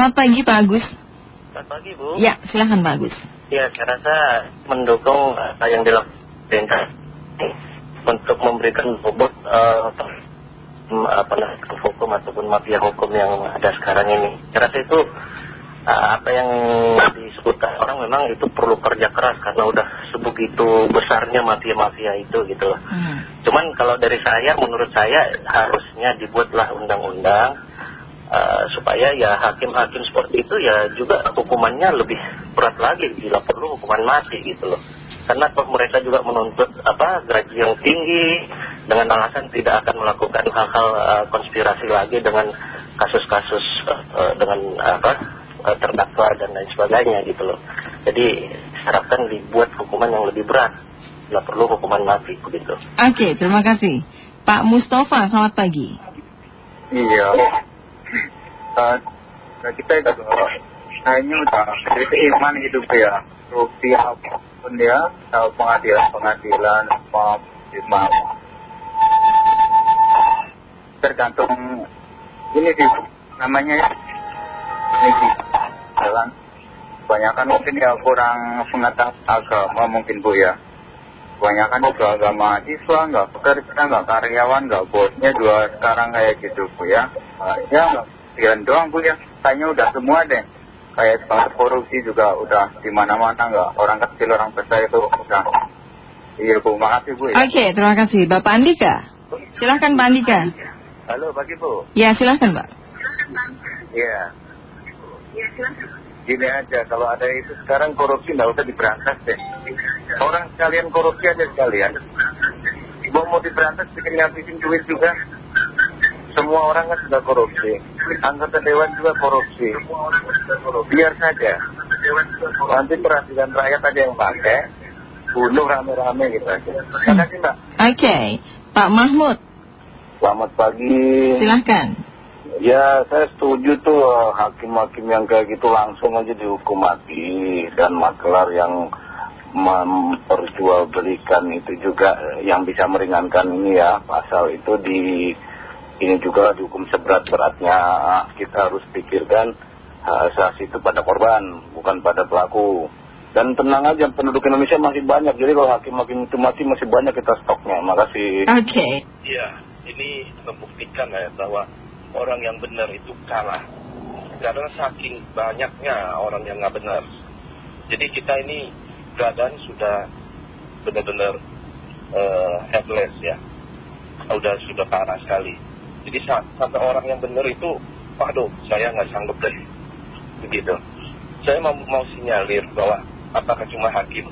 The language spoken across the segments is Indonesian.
Selamat pagi Pak Agus. Selamat pagi Bu. Ya, silahkan Pak Agus. Ya, saya rasa mendukung apa yang dilakukan pemerintah untuk memberikan bobot uh, apa hukum ataupun mafia hukum yang ada sekarang ini. Saya rasa itu uh, apa yang disebutkan orang memang itu perlu kerja keras karena udah sebegitu besarnya mafia-mafia itu gitu loh. Hmm. Cuman kalau dari saya, menurut saya harusnya dibuatlah undang-undang uh, supaya ya hakim-hakim seperti itu ya juga hukumannya lebih berat lagi bila perlu hukuman mati gitu loh karena mereka juga menuntut apa gaji yang tinggi dengan alasan tidak akan melakukan hal-hal uh, konspirasi lagi dengan kasus-kasus uh, dengan apa uh, terdakwa dan lain sebagainya gitu loh jadi harapkan dibuat hukuman yang lebih berat bila perlu hukuman mati begitu Oke, terima kasih. Pak Mustafa, selamat pagi. Iya. Uh, kita itu kayaknya udah jadi iman hidup ya. Bukti apa pun ya, tahu pengadilan-pengadilan, apa mau. Tergantung ini sih namanya ya. Ini sih jalan. Kebanyakan mungkin ya kurang pengetahuan agama mungkin Bu ya. Kebanyakan juga nggak mahasiswa, nggak pekerja, nggak karyawan, nggak bosnya juga sekarang kayak gitu Bu ya. Uh, ya nggak pikiran doang Bu ya. Kayaknya udah semua deh. Kayak soal korupsi juga udah di mana-mana nggak orang kecil orang besar itu udah. Iya Bu, makasih Bu ya. Oke, terima kasih. Bapak Andika. Silahkan Pak Andika. Halo pagi Bu. Ya, silahkan Pak. Iya. Gini aja, kalau ada itu sekarang korupsi nggak usah diberantas deh. Orang sekalian korupsi aja sekalian. Mau mau diberantas bikin ngabisin duit juga. Semua orang kan sudah korupsi. Anggota dewan juga korupsi. Biar saja. Nanti perhatian rakyat aja yang pakai. Bunuh rame-rame gitu aja. Terima kasih Mbak. Oke, Pak Mahmud, Selamat pagi. silahkan. Ya, saya setuju tuh hakim-hakim yang kayak gitu langsung aja dihukum mati dan makelar yang memperjualbelikan itu juga eh, yang bisa meringankan ini ya pasal itu di ini juga dihukum seberat-beratnya kita harus pikirkan hak asasi itu pada korban bukan pada pelaku dan tenang aja penduduk Indonesia masih banyak jadi kalau hakim-hakim itu mati masih banyak kita stoknya makasih Oke, Iya, ini membuktikan ya bahwa orang yang benar itu kalah. Karena saking banyaknya orang yang nggak benar. Jadi kita ini keadaan sudah benar-benar eh, helpless ya. Sudah sudah parah sekali. Jadi sa- sampai orang yang benar itu, waduh, saya nggak sanggup deh. Begitu. Saya mau, mau sinyalir bahwa apakah cuma hakim,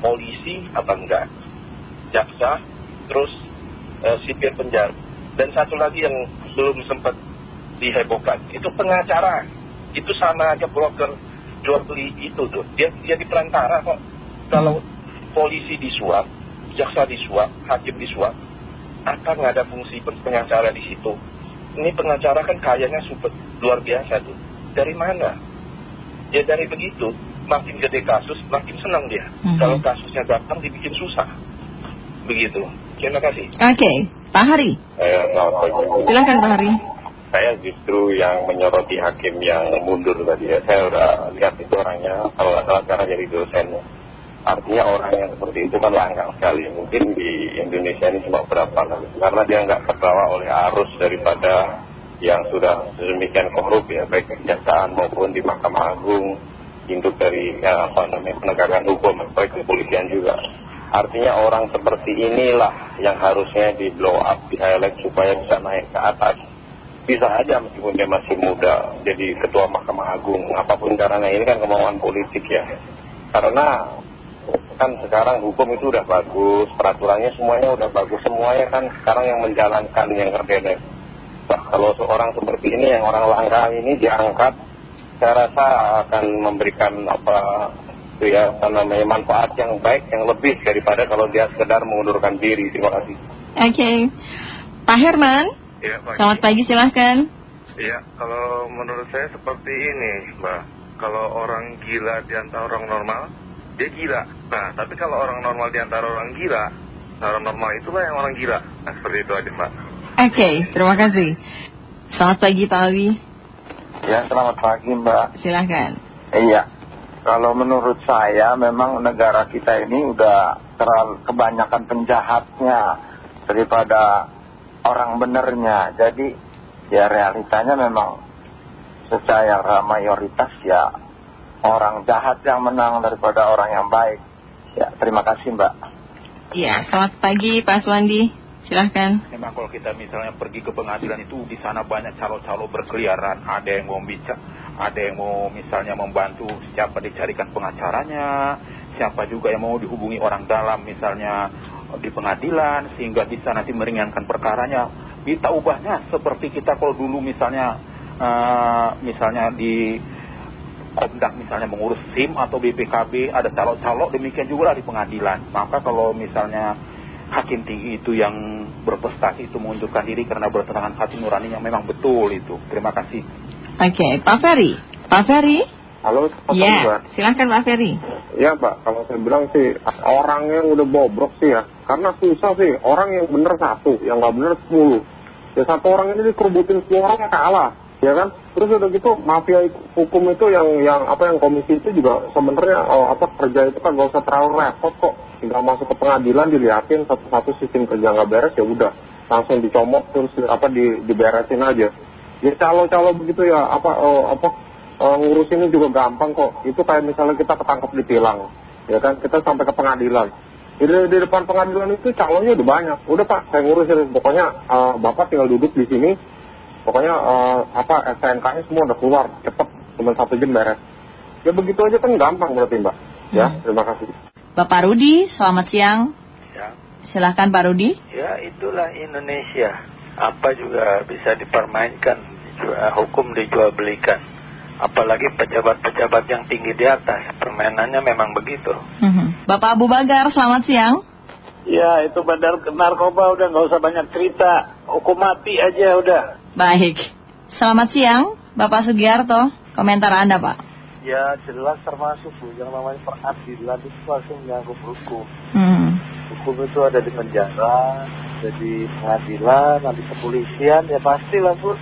polisi apa enggak, jaksa, terus eh, sipir penjara. Dan satu lagi yang belum sempat dihebohkan, itu pengacara. Itu sama aja broker jual beli itu tuh. Dia, dia di perantara kok. Kalau polisi disuap, jaksa disuap, hakim disuap, apa nggak ada fungsi pengacara di situ? Ini pengacara kan kayaknya super luar biasa tuh. Dari mana? Ya dari begitu, makin gede kasus, makin senang dia. Mhm. Kalau kasusnya datang dibikin susah. Begitu. Terima kasih. oke. Pak Hari, pagi. silahkan Pak Hari. Saya justru yang menyoroti hakim yang mundur tadi ya. Saya udah lihat itu orangnya, kalau nggak salah sekarang jadi dosen. Artinya orang yang seperti itu kan langgang sekali. Mungkin di Indonesia ini cuma berapa lah. Karena dia nggak terbawa oleh arus daripada yang sudah sedemikian korup ya. Baik kejaksaan maupun di Mahkamah Agung. Induk dari ya, apa namanya penegakan hukum, baik kepolisian juga. Artinya orang seperti inilah yang harusnya di blow up, di highlight supaya bisa naik ke atas. Bisa aja meskipun dia masih muda jadi ketua Mahkamah Agung. Apa pun caranya ini kan kemauan politik ya. Karena kan sekarang hukum itu udah bagus, peraturannya semuanya udah bagus. Semuanya kan sekarang yang menjalankan yang kerja Nah, kalau seorang seperti ini yang orang langka ini diangkat, saya rasa akan memberikan apa itu ya apa namanya manfaat yang baik yang lebih daripada kalau dia sekedar mengundurkan diri. Terima kasih. Oke. Pak Herman, Iya, Pak. selamat pagi silahkan. Iya, kalau menurut saya seperti ini, Mbak. Kalau orang gila di antara orang normal, dia gila. Nah, tapi kalau orang normal di antara orang gila, orang normal itulah yang orang gila. Nah, seperti itu aja, Mbak. Oke, terima kasih. Selamat pagi Pak Alwi. Ya, selamat pagi Mbak. Silahkan. Iya, kalau menurut saya memang negara kita ini udah terlalu kebanyakan penjahatnya daripada orang benernya. Jadi ya realitanya memang secara mayoritas ya orang jahat yang menang daripada orang yang baik. Ya, terima kasih Mbak. Iya, selamat pagi Pak Suwandi. Silahkan. Memang kalau kita misalnya pergi ke pengadilan itu di sana banyak calo-calo berkeliaran. Ada yang mau bicara, ada yang mau misalnya membantu siapa dicarikan pengacaranya, siapa juga yang mau dihubungi orang dalam misalnya di pengadilan sehingga bisa nanti meringankan perkaranya. Kita ubahnya seperti kita kalau dulu misalnya eh, misalnya di Komdak misalnya mengurus SIM atau BPKB ada calo-calo demikian juga lah di pengadilan. Maka kalau misalnya hakim tinggi itu yang berprestasi itu mengundurkan diri karena bertentangan hati nuraninya memang betul itu. Terima kasih. Oke, Pak Ferry. Pak Ferry? Halo, Pak Ya, silahkan Pak Ferry. Ya Pak, kalau saya bilang sih orang yang udah bobrok sih ya, karena susah sih orang yang bener satu, yang nggak bener sepuluh. Ya satu orang ini dikerubutin sepuluh orang ya kalah, ya kan? Terus udah gitu mafia hukum itu yang yang apa yang komisi itu juga sebenarnya oh, apa kerja itu kan gak usah terlalu repot kok, tinggal masuk ke pengadilan dilihatin satu-satu sistem kerja nggak beres ya udah langsung dicomot terus apa di, diberesin aja. Ya calo-calo begitu ya apa oh, apa eh, ngurusinnya juga gampang kok. Itu kayak misalnya kita ketangkep di tilang, ya kan? Kita sampai ke pengadilan. Di, di depan pengadilan itu calonnya udah banyak. Udah pak, saya ngurusin. Pokoknya bapak tinggal duduk di sini. Pokoknya eh, apa STNK-nya semua udah keluar, cepet, cuma satu jam beres. Ya begitu aja kan gampang berarti mbak. Ya, terima kasih. Bapak Rudi, selamat siang. Ya. Silahkan Pak Rudi. Ya itulah Indonesia. Apa juga bisa dipermainkan, dijual- hukum dijual belikan. Apalagi pejabat-pejabat yang tinggi di atas. Permainannya memang begitu. Mhm. Bapak Abu Bagar, selamat siang. Ya itu bandar narkoba udah nggak usah banyak cerita. Hukum mati aja udah. Baik. Selamat siang, Bapak Sugiarto. Komentar Anda, Pak. Ya jelas termasuk Bu, yang namanya peradilan itu pasti menyangkut hukum. Hmm. Hukum itu ada di penjara, ada di pengadilan, di kepolisian, ya pastilah Bu.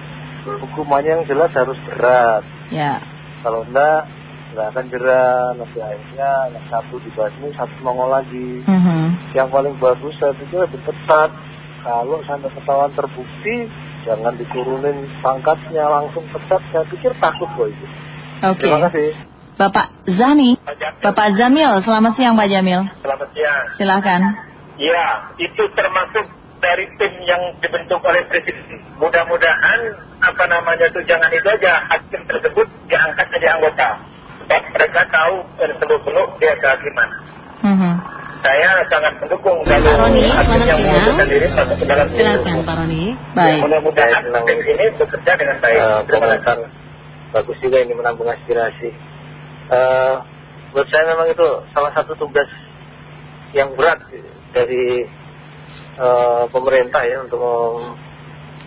Hukumannya yang jelas harus berat. Ya. Kalau enggak, enggak akan jerat. Nanti akhirnya yang satu dibasmi, satu nongol lagi. Mhm. Yang paling bagus saya pikir lebih ketat. Kalau sampai ketahuan terbukti, jangan diturunin pangkatnya langsung pecat. Saya pikir takut kok itu. Oke. Terima kasih. Bapak Zami. Bapak Zamil, selamat siang Pak Jamil. Selamat siang. Silahkan. Ya, itu termasuk dari tim yang dibentuk oleh presiden. Mudah-mudahan apa namanya itu jangan itu aja hakim tersebut diangkat jadi anggota. Sebab mereka tahu seluk-beluk dia kehakiman. Mhm. Saya sangat mendukung kalau Pak Roni, hakim selamat yang mengundurkan diri masuk ke dalam Silahkan Pak Roni. Baik. mudah-mudahan tim ini bekerja dengan baik. Eh, Terima kasih. bagus juga ini menampung aspirasi. Eh, buat saya memang itu salah satu tugas yang berat dari eh, pemerintah ya untuk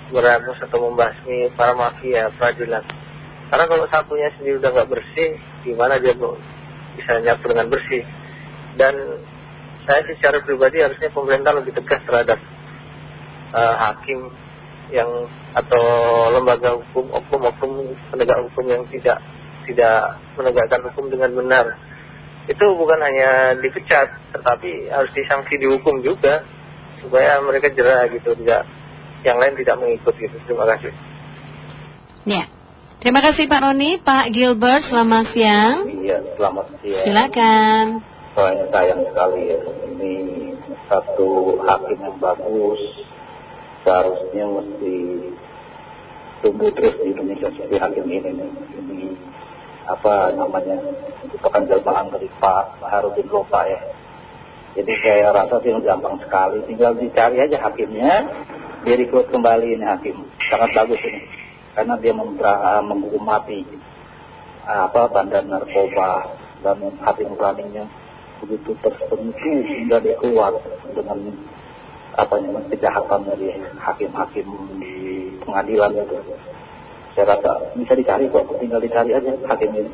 merangus atau membasmi para mafia peradilan. Karena kalau sapunya sendiri udah nggak bersih, gimana dia mau bisa nyapu dengan bersih? Dan saya sih secara pribadi harusnya pemerintah lebih tegas terhadap eh, hakim yang atau lembaga hukum oknum-oknum penegak hukum yang tidak tidak menegakkan hukum dengan benar itu bukan hanya dipecat tetapi harus disanksi dihukum juga supaya mereka jerah gitu tidak yang lain tidak mengikut gitu terima kasih Ya. Terima kasih Pak Roni. Pak Gilbert, selamat siang. Iya, selamat siang. Silakan. Soalnya sayang sekali ya, ini satu hakim yang bagus, seharusnya mesti tumbuh terus di Indonesia seperti hakim ini. Ini apa namanya, merupakan jelmaan dari Pak Harudin Lopa ya. Jadi saya rasa sih gampang sekali, tinggal dicari aja hakimnya, direkrut kembali ini hakim. Sangat bagus ini, karena dia menghukum mati apa bandar narkoba dan hati nuraninya begitu tersentuh hingga dia keluar dengan apa namanya kejahatan dari hakim-hakim di pengadilan itu. Saya rasa bisa dicari kok, tinggal dicari aja hakim ini.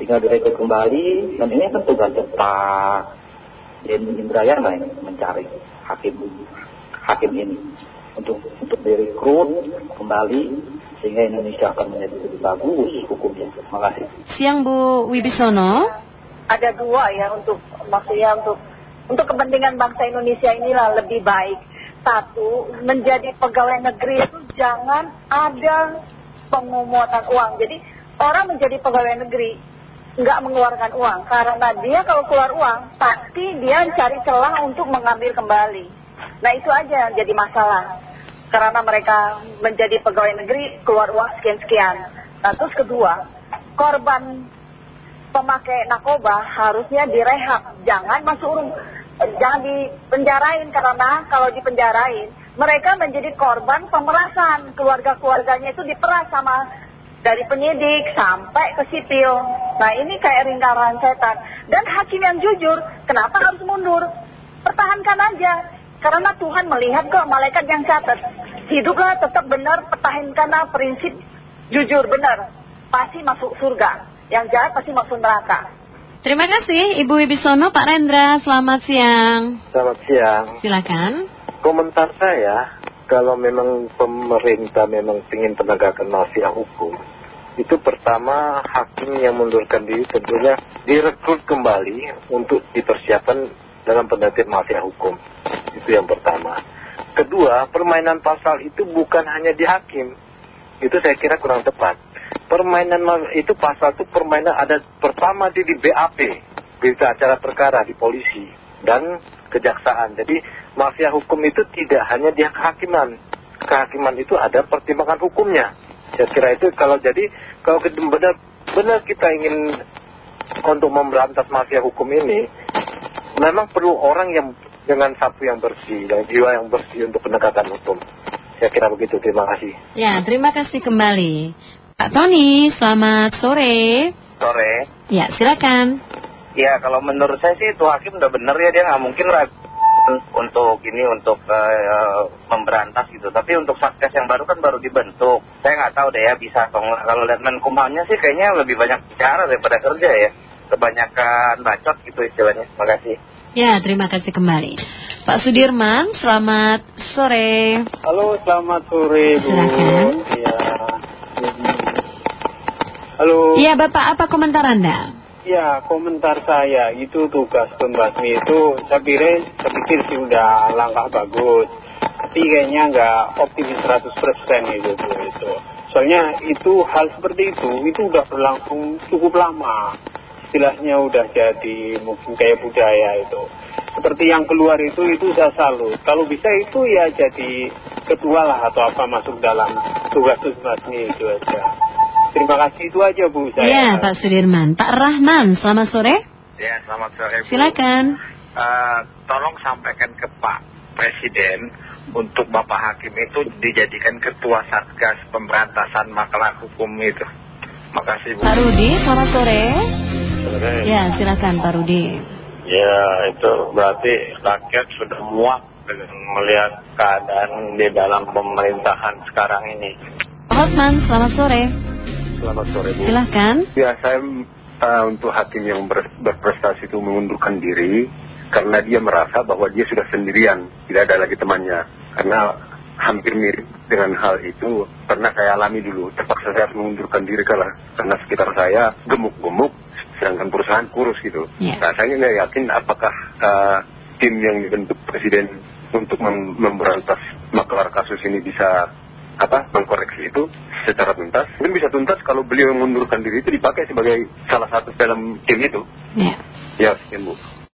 Tinggal direkrut kembali dan ini kan tugasnya Pak Denny Indrayana ini mencari hakim hakim ini untuk untuk direkrut kembali sehingga Indonesia akan menjadi lebih bagus hukumnya. Terima kasih. Siang Bu Wibisono. Ada dua ya untuk maksudnya untuk untuk kepentingan bangsa Indonesia inilah lebih baik. Satu, menjadi pegawai negeri itu jangan ada pengumutan uang. Jadi orang menjadi pegawai negeri nggak mengeluarkan uang karena dia kalau keluar uang pasti dia cari celah untuk mengambil kembali. Nah itu aja yang jadi masalah karena mereka menjadi pegawai negeri keluar uang sekian-sekian. Nah terus kedua, korban pemakai narkoba harusnya direhab, jangan masuk rum- jangan dipenjarain karena kalau dipenjarain mereka menjadi korban pemerasan, keluarga-keluarganya itu diperas sama dari penyidik sampai ke sipil. Nah ini kayak lingkaran setan. Dan hakim yang jujur, kenapa harus mundur? Pertahankan aja. Karena Tuhan melihat kok malaikat yang catat. Hiduplah tetap benar, pertahankanlah prinsip jujur benar. Pasti masuk surga. Yang jahat pasti masuk neraka. Terima kasih Ibu Wibisono, Pak Rendra. Selamat siang. Selamat siang. Silakan. Komentar saya, kalau memang pemerintah memang ingin penegakan mafia hukum, itu pertama hakim yang mundurkan diri tentunya direkrut kembali untuk dipersiapkan dalam penelitian mafia hukum. Itu yang pertama. Kedua, permainan pasal itu bukan hanya di hakim. Itu saya kira kurang tepat. Permainan ma- itu pasal itu permainan ada pertama di, di BAP, berita acara perkara di polisi dan kejaksaan. Jadi mafia hukum itu tidak hanya di kehakiman. Kehakiman itu ada pertimbangan hukumnya. Saya kira itu kalau jadi kalau kita benar benar kita ingin untuk memberantas mafia hukum ini, memang perlu orang yang dengan sapu yang bersih, yang jiwa yang bersih untuk penegakan hukum. Saya kira begitu. Terima kasih. Ya, terima kasih kembali. Pak Tony, selamat sore. Sore. Ya, silakan. Ya kalau menurut saya sih itu hakim udah bener ya dia nggak mungkin lah untuk ini untuk eh, memberantas gitu. Tapi untuk satgas yang baru kan baru dibentuk. Saya nggak tahu deh ya bisa atau nggak. Kalau lihat Menkumhamnya sih kayaknya lebih banyak bicara daripada kerja ya. Kebanyakan bacot gitu istilahnya. Terima kasih. Ya, terima kasih kembali. Pak Sudirman, selamat sore. Halo, selamat sore Bu. Silakan. Halo. Iya, Bapak, apa komentar Anda? Ya, komentar saya itu tugas pembasmi itu saya pikir, saya pikir sih udah langkah bagus. Tapi kayaknya nggak optimis 100% itu Bu itu. Soalnya itu hal seperti itu itu udah berlangsung cukup lama. Istilahnya udah jadi mungkin kayak budaya itu. Seperti yang keluar itu itu saya salut. Kalau bisa itu ya jadi ketua lah atau apa masuk dalam tugas pembasmi itu aja. Terima kasih itu aja Bu saya. Iya, Pak Sudirman. Pak Rahman, selamat sore. Ya, selamat sore Bu. Silakan. Eh, tolong sampaikan ke Pak Presiden untuk Bapak Hakim itu dijadikan ketua Satgas Pemberantasan Makalah Hukum itu. Makasih Bu. Pak Rudi, selamat sore. Ya, silakan Pak Rudi. Ya itu berarti rakyat sudah muak dengan melihat keadaan di dalam pemerintahan sekarang ini. Pak Hotman, selamat sore. Selamat sore Bu. Silahkan. Ya saya uh, untuk hakim yang ber- berprestasi itu mengundurkan diri karena dia merasa bahwa dia sudah sendirian, tidak ada lagi temannya. Karena hampir mirip dengan hal itu pernah saya alami dulu. Terpaksa saya harus mengundurkan diri karena, karena sekitar saya gemuk-gemuk, sedangkan perusahaan kurus gitu. Ya. Nah saya nggak yakin apakah uh, tim yang dibentuk presiden untuk mem- memberantas maklar kasus ini bisa apa mengkoreksi itu secara tuntas. Mungkin bisa tuntas kalau beliau mengundurkan diri itu dipakai sebagai salah satu dalam tim itu. Ya. ya sekian bu